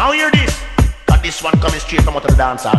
How hear this? Got this one coming straight from out of the dancer.